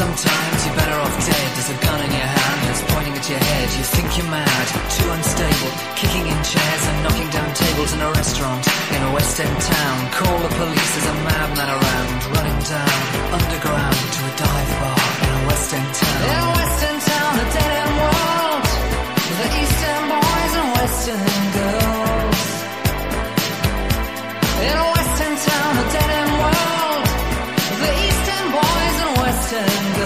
Sometimes you're better off dead. There's a gun in your hand, it's pointing at your head. You think you're mad, too unstable, kicking in chairs and knocking down tables in a restaurant in a West End town. Call the police, there's a madman around, running down underground to a dive West